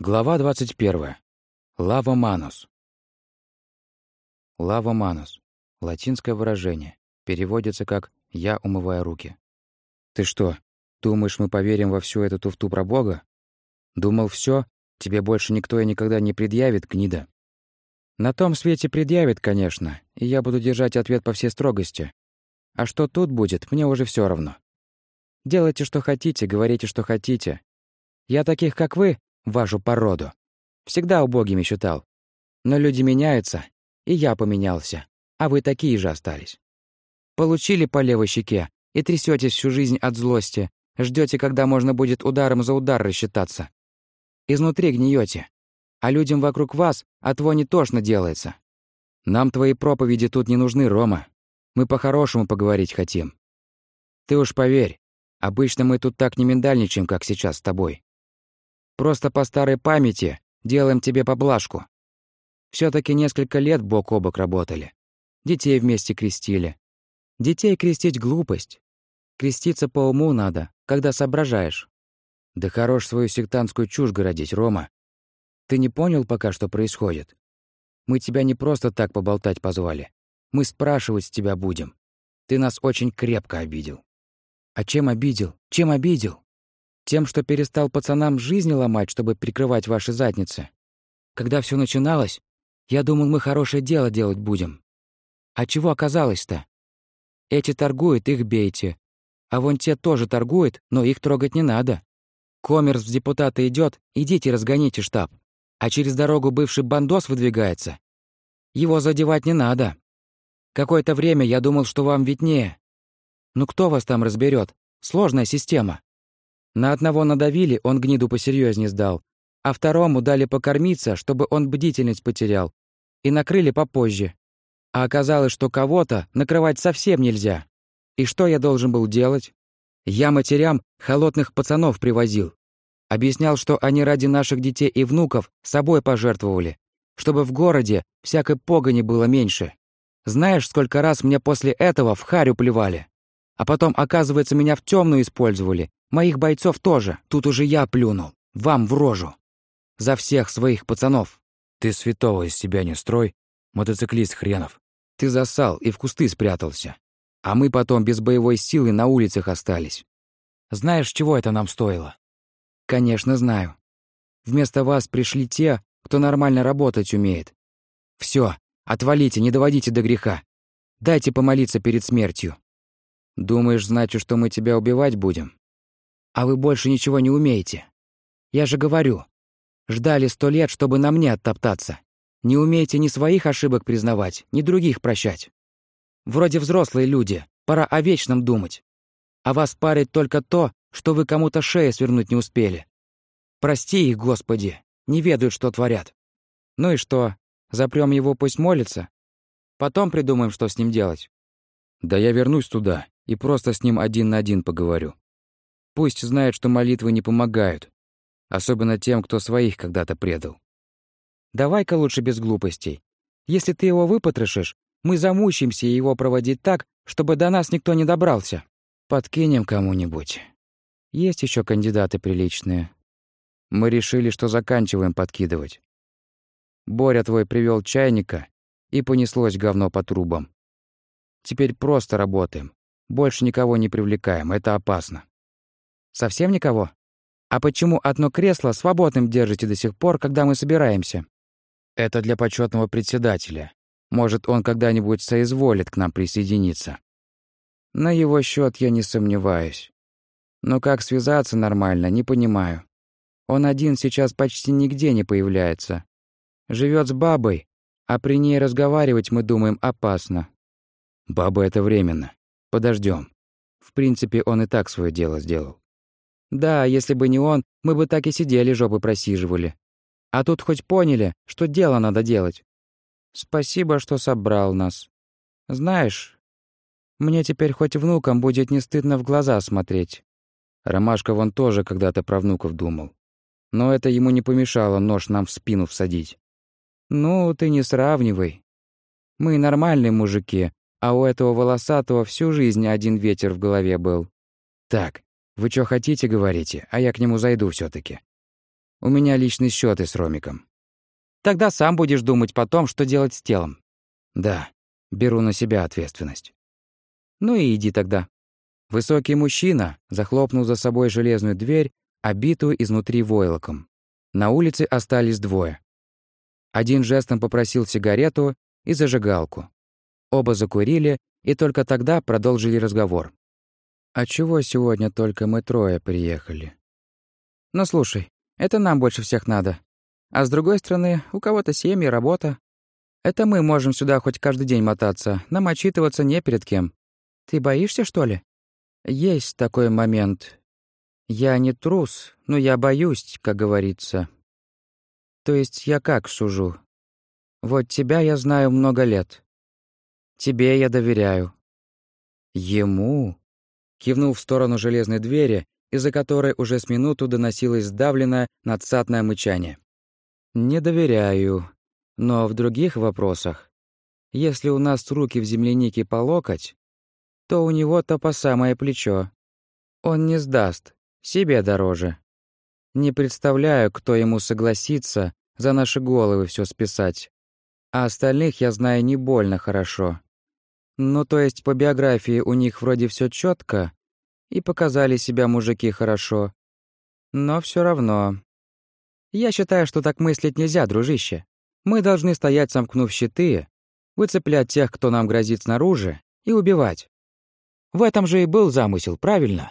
Глава 21. Лава Манус. Лава Манус. Латинское выражение. Переводится как «я умываю руки». Ты что, думаешь, мы поверим во всю эту туфту про Бога? Думал, все, тебе больше никто и никогда не предъявит, гнида. На том свете предъявит, конечно, и я буду держать ответ по всей строгости. А что тут будет, мне уже все равно. Делайте, что хотите, говорите, что хотите. Я таких, как вы, вашу породу. Всегда убогими считал. Но люди меняются, и я поменялся, а вы такие же остались. Получили по левой щеке и трясетесь всю жизнь от злости, ждете, когда можно будет ударом за удар рассчитаться. Изнутри гниете, а людям вокруг вас от вони тошно делается. Нам твои проповеди тут не нужны, Рома. Мы по-хорошему поговорить хотим. Ты уж поверь, обычно мы тут так не миндальничаем, как сейчас с тобой. Просто по старой памяти делаем тебе поблажку. все таки несколько лет бок о бок работали. Детей вместе крестили. Детей крестить — глупость. Креститься по уму надо, когда соображаешь. Да хорош свою сектантскую чушь городить, Рома. Ты не понял пока, что происходит? Мы тебя не просто так поболтать позвали. Мы спрашивать с тебя будем. Ты нас очень крепко обидел. А чем обидел? Чем обидел? Тем, что перестал пацанам жизни ломать, чтобы прикрывать ваши задницы. Когда все начиналось, я думал, мы хорошее дело делать будем. А чего оказалось-то? Эти торгуют, их бейте. А вон те тоже торгуют, но их трогать не надо. Коммерс в депутаты идет, идите разгоните штаб. А через дорогу бывший бандос выдвигается. Его задевать не надо. Какое-то время я думал, что вам виднее. Ну кто вас там разберет? Сложная система. На одного надавили, он гниду посерьезнее сдал, а второму дали покормиться, чтобы он бдительность потерял, и накрыли попозже. А оказалось, что кого-то накрывать совсем нельзя. И что я должен был делать? Я матерям холодных пацанов привозил. Объяснял, что они ради наших детей и внуков собой пожертвовали, чтобы в городе всякой погони было меньше. Знаешь, сколько раз мне после этого в харю плевали? А потом, оказывается, меня в темную использовали, Моих бойцов тоже. Тут уже я плюнул. Вам в рожу. За всех своих пацанов. Ты святого из себя не строй, мотоциклист хренов. Ты засал и в кусты спрятался. А мы потом без боевой силы на улицах остались. Знаешь, чего это нам стоило? Конечно, знаю. Вместо вас пришли те, кто нормально работать умеет. Все, отвалите, не доводите до греха. Дайте помолиться перед смертью. Думаешь, значит, что мы тебя убивать будем? А вы больше ничего не умеете. Я же говорю, ждали сто лет, чтобы на мне оттоптаться. Не умеете ни своих ошибок признавать, ни других прощать. Вроде взрослые люди, пора о вечном думать. А вас парит только то, что вы кому-то шею свернуть не успели. Прости их, Господи, не ведают, что творят. Ну и что, запрем его, пусть молится? Потом придумаем, что с ним делать. Да я вернусь туда и просто с ним один на один поговорю. Пусть знает, что молитвы не помогают, особенно тем, кто своих когда-то предал. Давай-ка лучше без глупостей. Если ты его выпотрошишь, мы замучимся его проводить так, чтобы до нас никто не добрался. Подкинем кому-нибудь. Есть еще кандидаты приличные. Мы решили, что заканчиваем подкидывать. Боря твой привел чайника, и понеслось говно по трубам. Теперь просто работаем. Больше никого не привлекаем, это опасно. Совсем никого? А почему одно кресло свободным держите до сих пор, когда мы собираемся? Это для почетного председателя. Может, он когда-нибудь соизволит к нам присоединиться. На его счет я не сомневаюсь. Но как связаться нормально, не понимаю. Он один сейчас почти нигде не появляется. Живет с бабой, а при ней разговаривать, мы думаем, опасно. Баба — это временно. Подождем. В принципе, он и так свое дело сделал. Да, если бы не он, мы бы так и сидели, жопы просиживали. А тут хоть поняли, что дело надо делать. Спасибо, что собрал нас. Знаешь, мне теперь хоть внукам будет не стыдно в глаза смотреть. Ромашка вон тоже когда-то про внуков думал. Но это ему не помешало нож нам в спину всадить. Ну, ты не сравнивай. Мы нормальные мужики, а у этого волосатого всю жизнь один ветер в голове был. Так, вы что хотите, говорите, а я к нему зайду все таки У меня личные счеты с Ромиком. Тогда сам будешь думать потом, что делать с телом. Да, беру на себя ответственность. Ну и иди тогда. Высокий мужчина захлопнул за собой железную дверь, обитую изнутри войлоком. На улице остались двое. Один жестом попросил сигарету и зажигалку. Оба закурили и только тогда продолжили разговор. «А чего сегодня только мы трое приехали?» «Ну слушай, это нам больше всех надо. А с другой стороны, у кого-то семьи, работа. Это мы можем сюда хоть каждый день мотаться, нам отчитываться не перед кем. Ты боишься, что ли?» «Есть такой момент. Я не трус, но я боюсь, как говорится. То есть я как сужу? Вот тебя я знаю много лет. Тебе я доверяю. Ему?» Кивнул в сторону железной двери, из-за которой уже с минуту доносилось сдавленное, надсадное мычание. «Не доверяю. Но в других вопросах, если у нас руки в землянике по локоть, то у него-то по самое плечо. Он не сдаст, себе дороже. Не представляю, кто ему согласится за наши головы все списать. А остальных я знаю не больно хорошо. Ну, то есть по биографии у них вроде все четко, и показали себя мужики хорошо. Но все равно. Я считаю, что так мыслить нельзя, дружище. Мы должны стоять, сомкнув щиты, выцеплять тех, кто нам грозит снаружи, и убивать. В этом же и был замысел, правильно?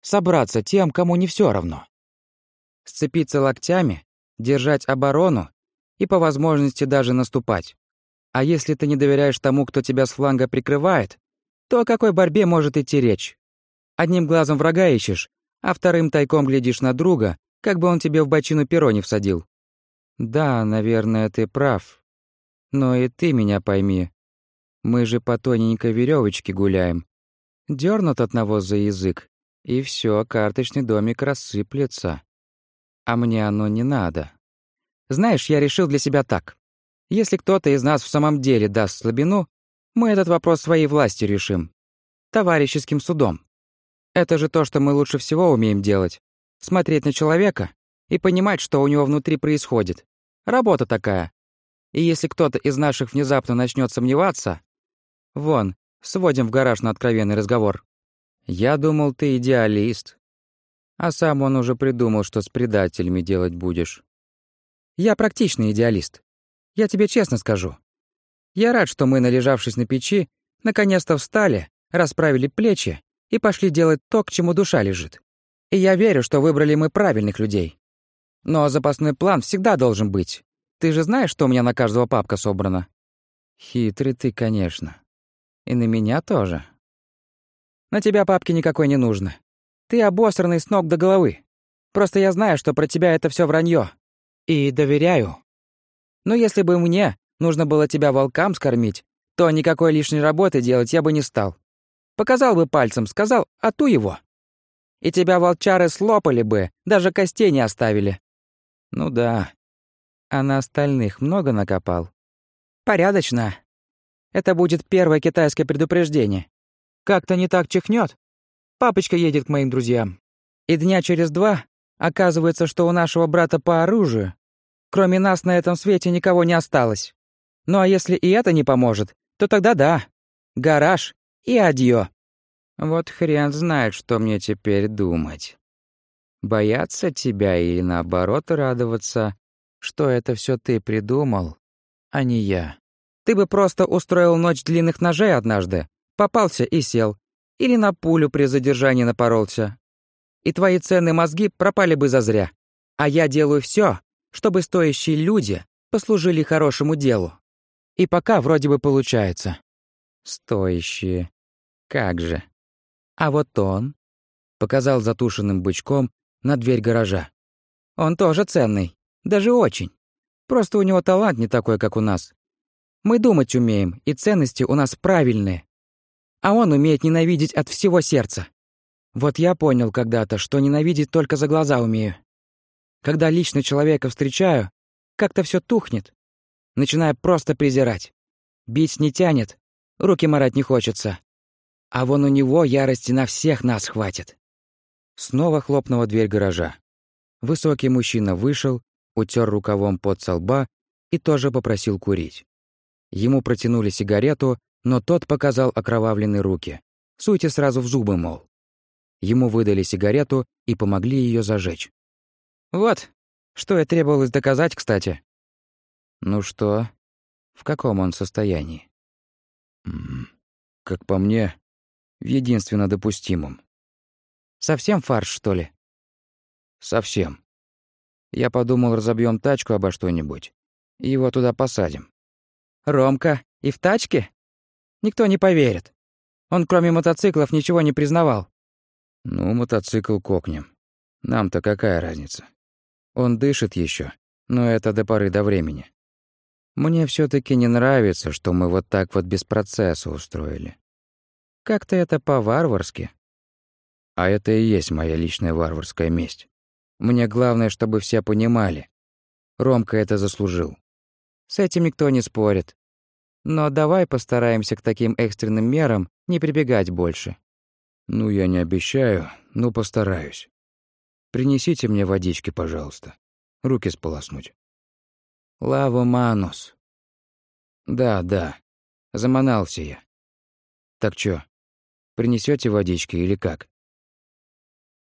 Собраться тем, кому не все равно. Сцепиться локтями, держать оборону и по возможности даже наступать. А если ты не доверяешь тому, кто тебя с фланга прикрывает, то о какой борьбе может идти речь? Одним глазом врага ищешь, а вторым тайком глядишь на друга, как бы он тебе в бочину перо не всадил. Да, наверное, ты прав. Но и ты меня пойми. Мы же по тоненькой веревочке гуляем. Дернут одного за язык, и все, карточный домик рассыплется. А мне оно не надо. Знаешь, я решил для себя так. Если кто-то из нас в самом деле даст слабину, мы этот вопрос своей властью решим. Товарищеским судом. Это же то, что мы лучше всего умеем делать. Смотреть на человека и понимать, что у него внутри происходит. Работа такая. И если кто-то из наших внезапно начнет сомневаться... Вон, сводим в гараж на откровенный разговор. Я думал, ты идеалист. А сам он уже придумал, что с предателями делать будешь. Я практичный идеалист. Я тебе честно скажу. Я рад, что мы, належавшись на печи, наконец-то встали, расправили плечи и пошли делать то, к чему душа лежит. И я верю, что выбрали мы правильных людей. Но запасной план всегда должен быть. Ты же знаешь, что у меня на каждого папка собрана? Хитрый ты, конечно. И на меня тоже. На тебя папки никакой не нужно. Ты обосранный с ног до головы. Просто я знаю, что про тебя это все вранье. И доверяю. Но если бы мне нужно было тебя волкам скормить, то никакой лишней работы делать я бы не стал. Показал бы пальцем, сказал «а ту его». И тебя волчары слопали бы, даже костей не оставили. Ну да. А на остальных много накопал? Порядочно. Это будет первое китайское предупреждение. Как-то не так чихнет. Папочка едет к моим друзьям. И дня через два оказывается, что у нашего брата по оружию Кроме нас на этом свете никого не осталось. Ну а если и это не поможет, то тогда да. Гараж и адьё. Вот хрен знает, что мне теперь думать. Бояться тебя или наоборот радоваться, что это все ты придумал, а не я. Ты бы просто устроил ночь длинных ножей однажды, попался и сел, или на пулю при задержании напоролся. И твои ценные мозги пропали бы зазря. А я делаю все, чтобы стоящие люди послужили хорошему делу. И пока вроде бы получается. Стоящие. Как же. А вот он показал затушенным бычком на дверь гаража. Он тоже ценный, даже очень. Просто у него талант не такой, как у нас. Мы думать умеем, и ценности у нас правильные. А он умеет ненавидеть от всего сердца. Вот я понял когда-то, что ненавидеть только за глаза умею. Когда лично человека встречаю, как-то все тухнет. Начинаю просто презирать. Бить не тянет, руки марать не хочется. А вон у него ярости на всех нас хватит. Снова хлопнула дверь гаража. Высокий мужчина вышел, утер рукавом под лба и тоже попросил курить. Ему протянули сигарету, но тот показал окровавленные руки. Суйте сразу в зубы, мол. Ему выдали сигарету и помогли ее зажечь. «Вот, что и требовалось доказать, кстати». «Ну что? В каком он состоянии?» «Как по мне, в единственно допустимом». «Совсем фарш, что ли?» «Совсем. Я подумал, разобьем тачку обо что-нибудь, и его туда посадим». «Ромка, и в тачке? Никто не поверит. Он кроме мотоциклов ничего не признавал». «Ну, мотоцикл кокнем. Нам-то какая разница? Он дышит еще, но это до поры до времени. Мне все таки не нравится, что мы вот так вот без процесса устроили. Как-то это по-варварски. А это и есть моя личная варварская месть. Мне главное, чтобы все понимали. Ромка это заслужил. С этим никто не спорит. Но давай постараемся к таким экстренным мерам не прибегать больше. Ну, я не обещаю, но постараюсь. Принесите мне водички, пожалуйста. Руки сполоснуть. Лава манус. Да, да. Заманался я. Так чё, принесете водички или как?